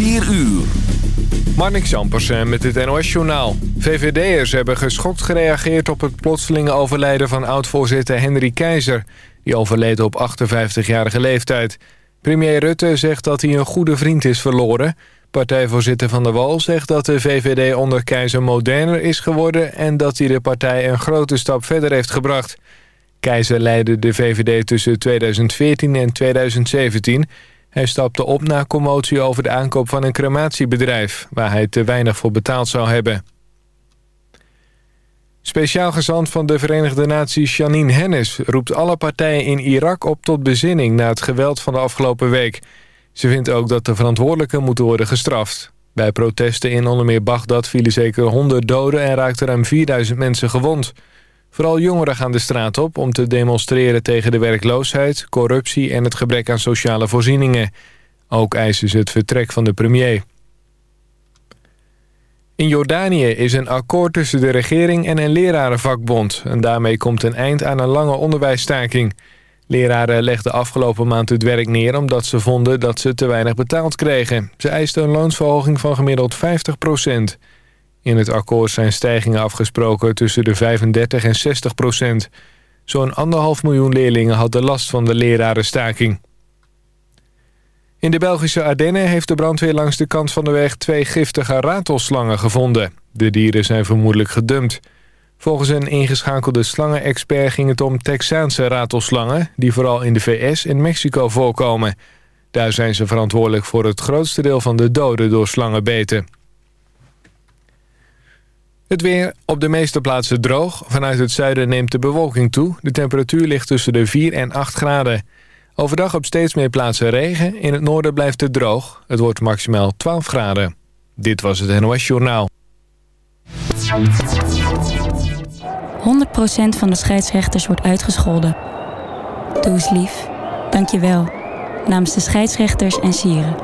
4 uur. Marnik Zampersen met het NOS-journaal. VVD'ers hebben geschokt gereageerd op het plotselinge overlijden van oud-voorzitter Henry Keizer. Die overleed op 58-jarige leeftijd. Premier Rutte zegt dat hij een goede vriend is verloren. Partijvoorzitter Van der Wal zegt dat de VVD onder Keizer moderner is geworden... en dat hij de partij een grote stap verder heeft gebracht. Keizer leidde de VVD tussen 2014 en 2017... Hij stapte op na commotie over de aankoop van een crematiebedrijf... waar hij te weinig voor betaald zou hebben. Speciaal gezant van de Verenigde Naties Janine Hennis... roept alle partijen in Irak op tot bezinning... na het geweld van de afgelopen week. Ze vindt ook dat de verantwoordelijken moeten worden gestraft. Bij protesten in onder meer Bagdad vielen zeker 100 doden... en raakten ruim 4000 mensen gewond... Vooral jongeren gaan de straat op om te demonstreren tegen de werkloosheid, corruptie en het gebrek aan sociale voorzieningen. Ook eisen ze het vertrek van de premier. In Jordanië is een akkoord tussen de regering en een lerarenvakbond. En daarmee komt een eind aan een lange onderwijsstaking. Leraren legden afgelopen maand het werk neer omdat ze vonden dat ze te weinig betaald kregen. Ze eisten een loonsverhoging van gemiddeld 50 procent. In het akkoord zijn stijgingen afgesproken tussen de 35 en 60 procent. Zo'n anderhalf miljoen leerlingen hadden last van de lerarenstaking. In de Belgische Ardennen heeft de brandweer langs de kant van de weg... twee giftige ratelslangen gevonden. De dieren zijn vermoedelijk gedumpt. Volgens een ingeschakelde slangenexpert ging het om Texaanse ratelslangen... die vooral in de VS en Mexico voorkomen. Daar zijn ze verantwoordelijk voor het grootste deel van de doden door slangenbeten. Het weer op de meeste plaatsen droog. Vanuit het zuiden neemt de bewolking toe. De temperatuur ligt tussen de 4 en 8 graden. Overdag op steeds meer plaatsen regen. In het noorden blijft het droog. Het wordt maximaal 12 graden. Dit was het NOS Journaal. 100% van de scheidsrechters wordt uitgescholden. Doe eens lief. Dank je wel. Namens de scheidsrechters en sieren.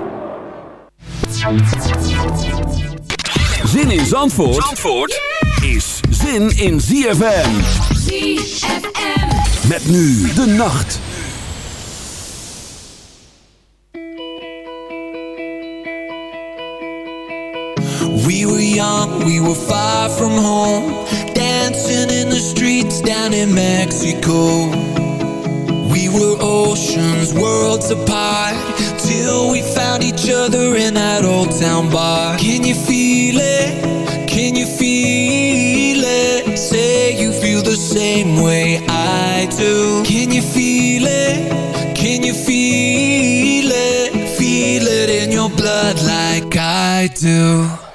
Zin in Zandvoort, Zandvoort is zin in ZFM. ZFM. Met nu de nacht. We were young, we were far from home. Dancing in the streets down in Mexico. We were oceans, worlds apart Till we found each other in that old town bar Can you feel it? Can you feel it? Say you feel the same way I do Can you feel it? Can you feel it? Feel it in your blood like I do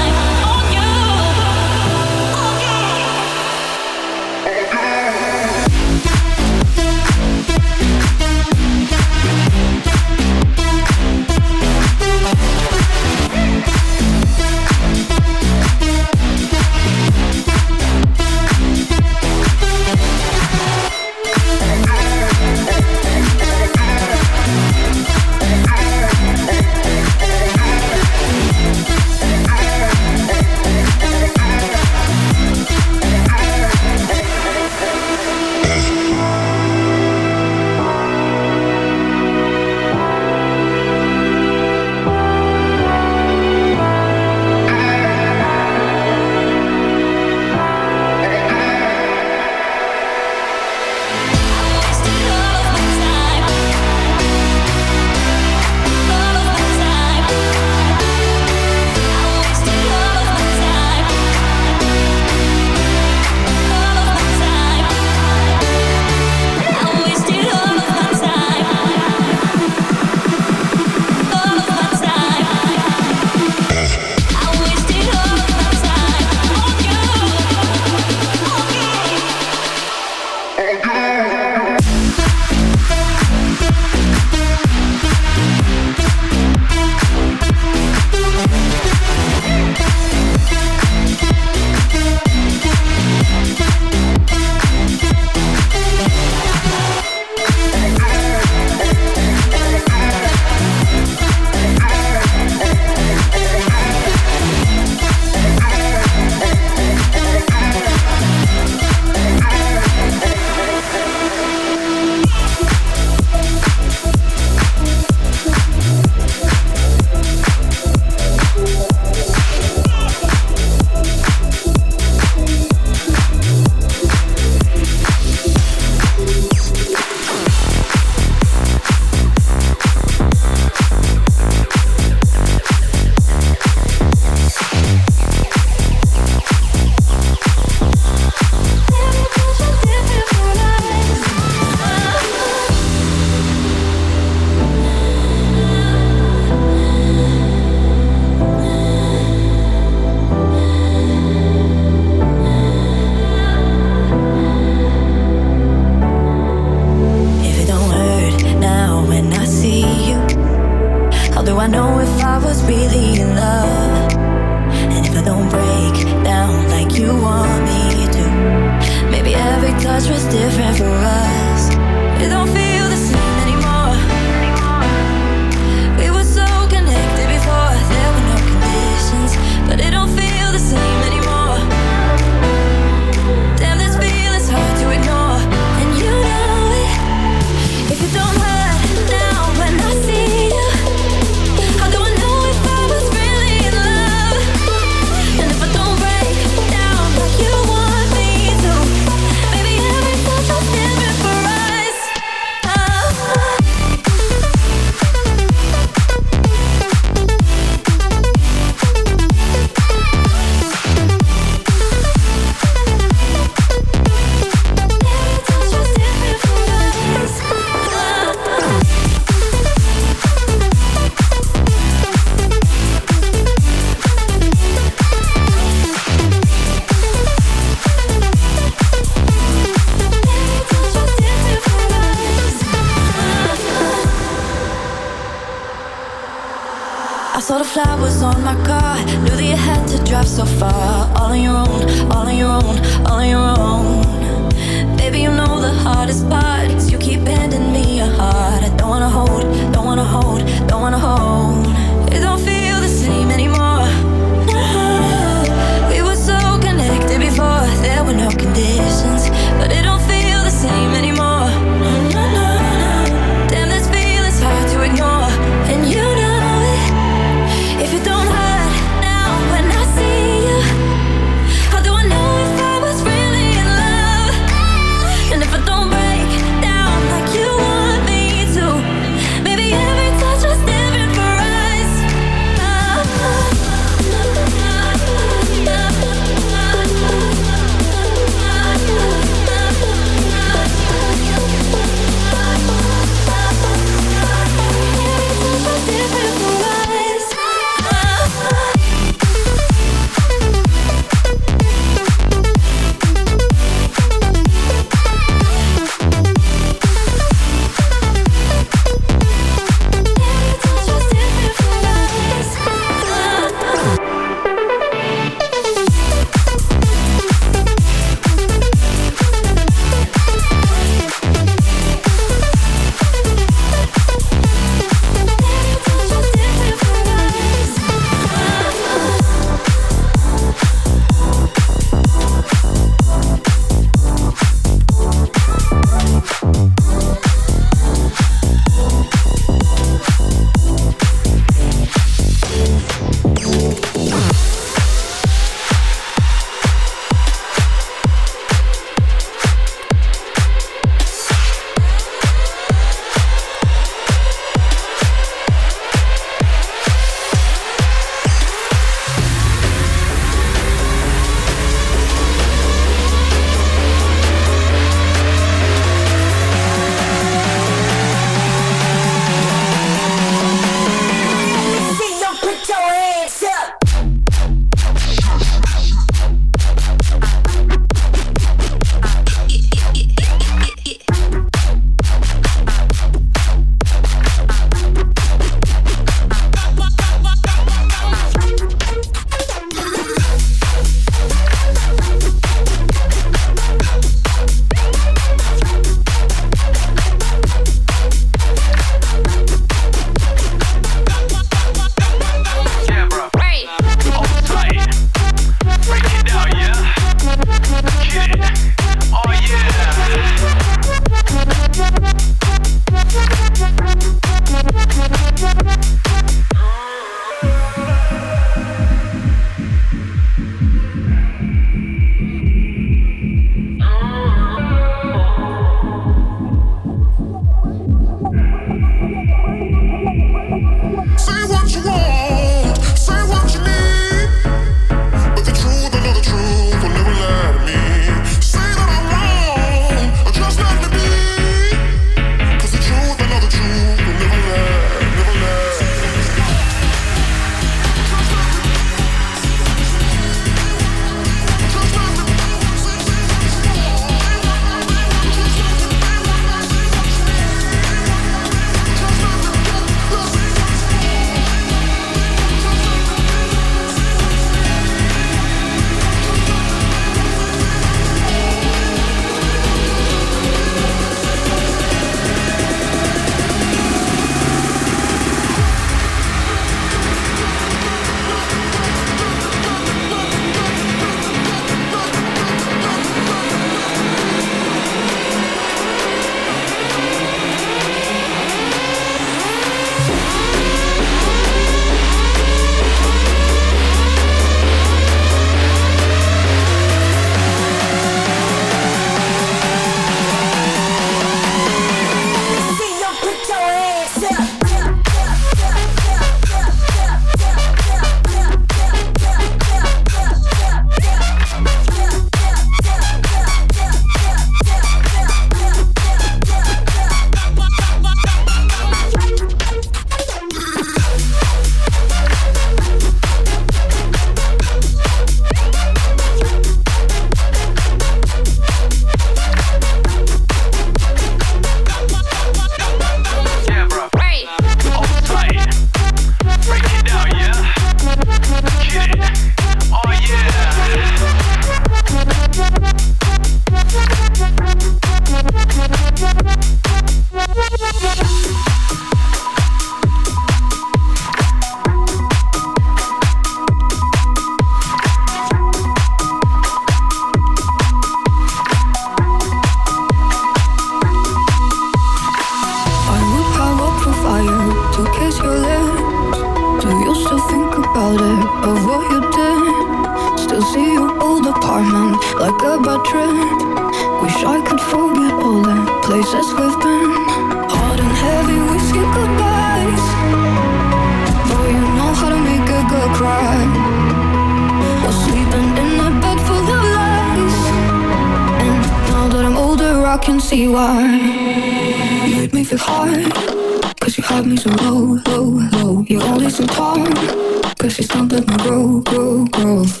doesn't Cause she stunted my growth, growth, growth.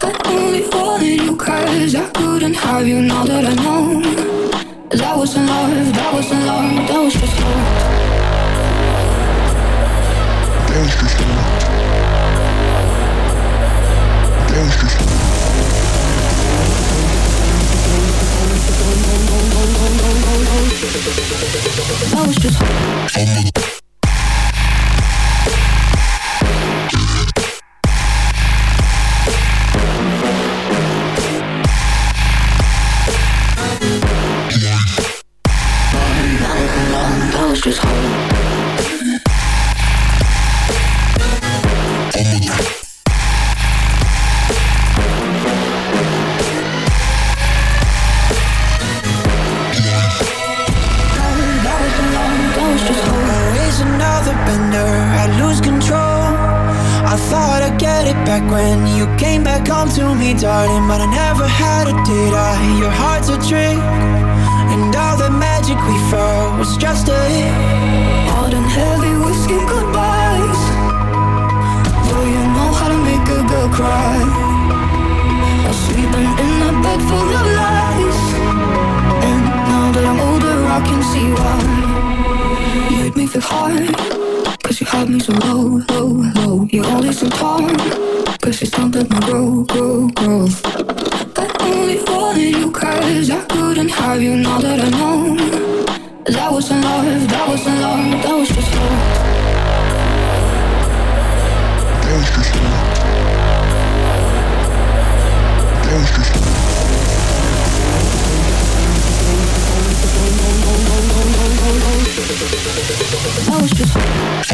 But only wanted you cause I couldn't have you now that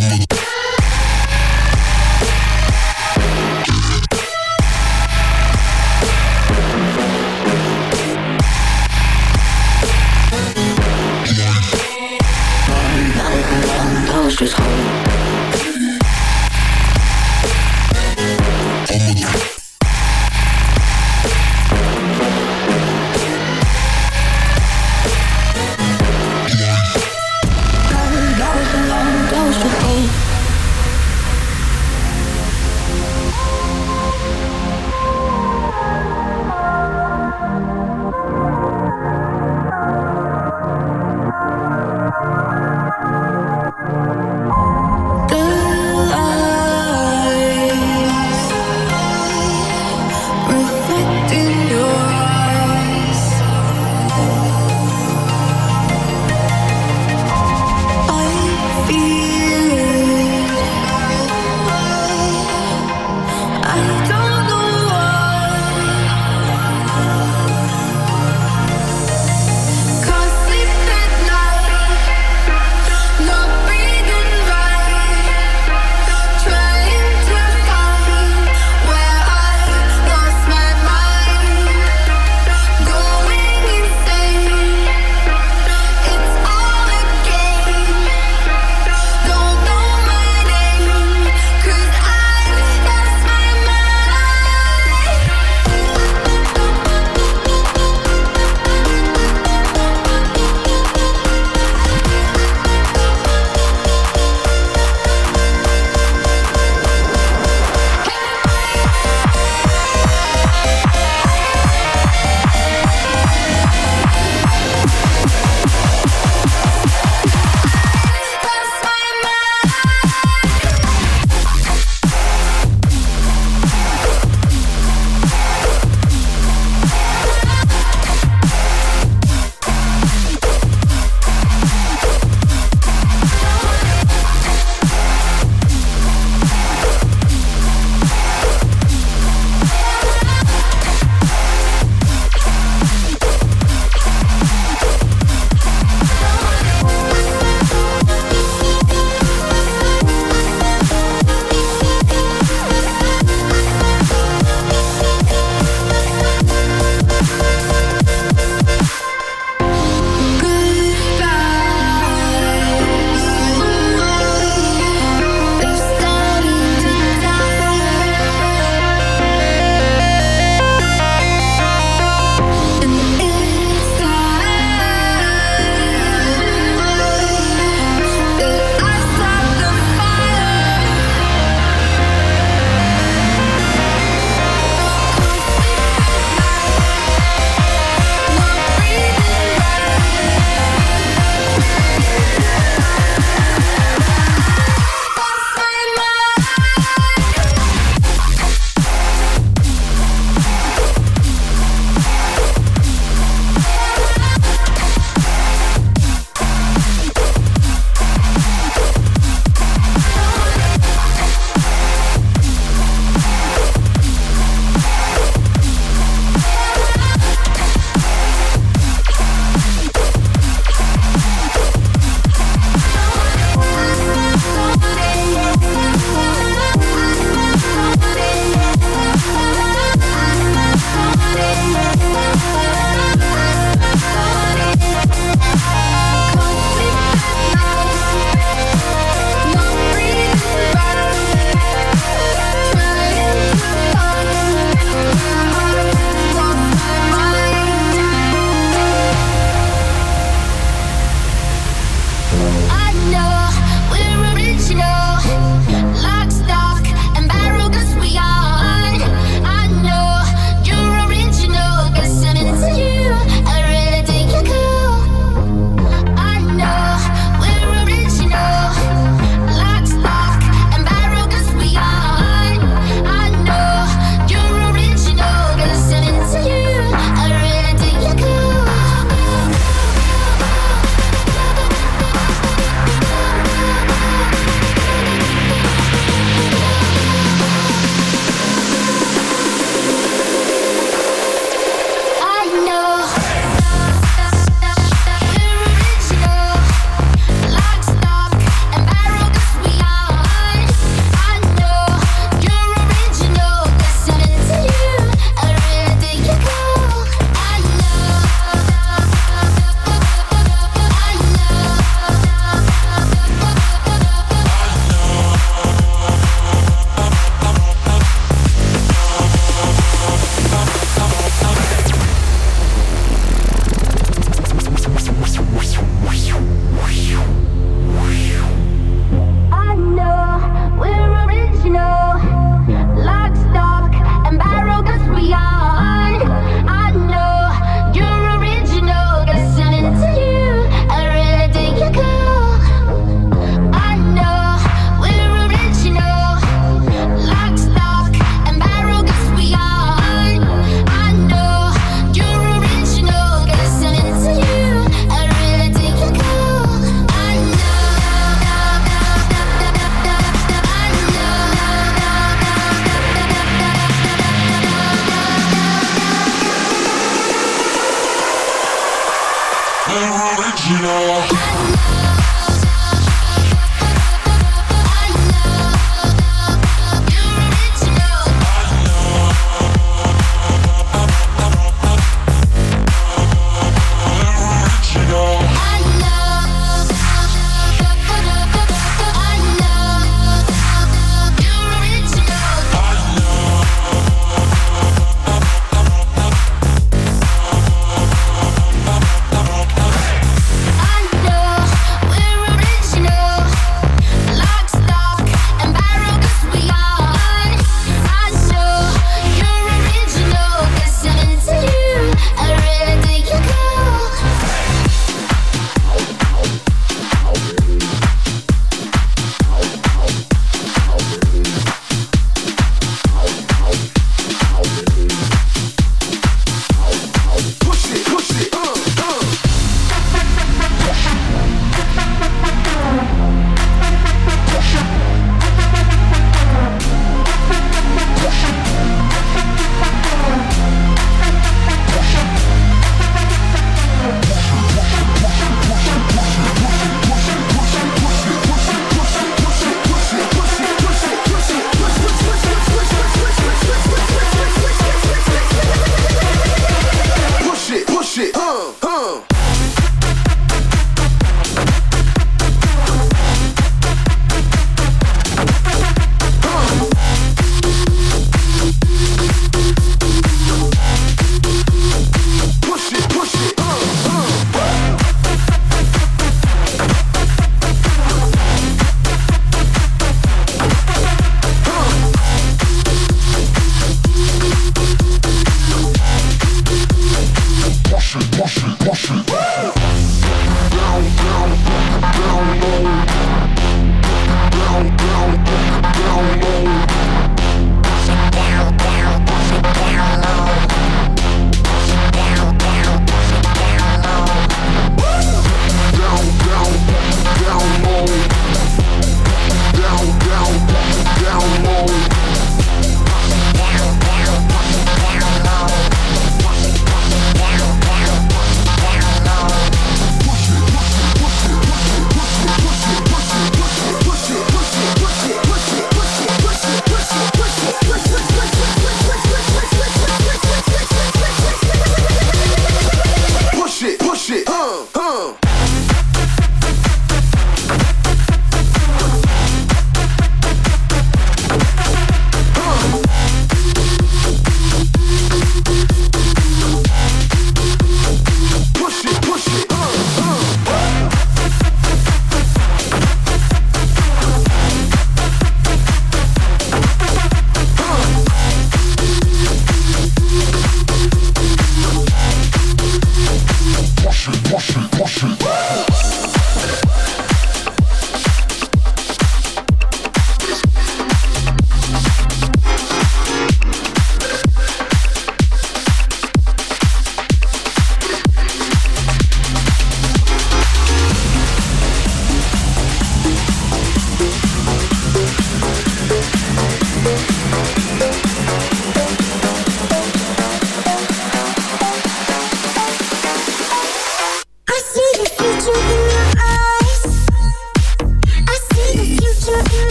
I'm a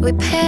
We pay.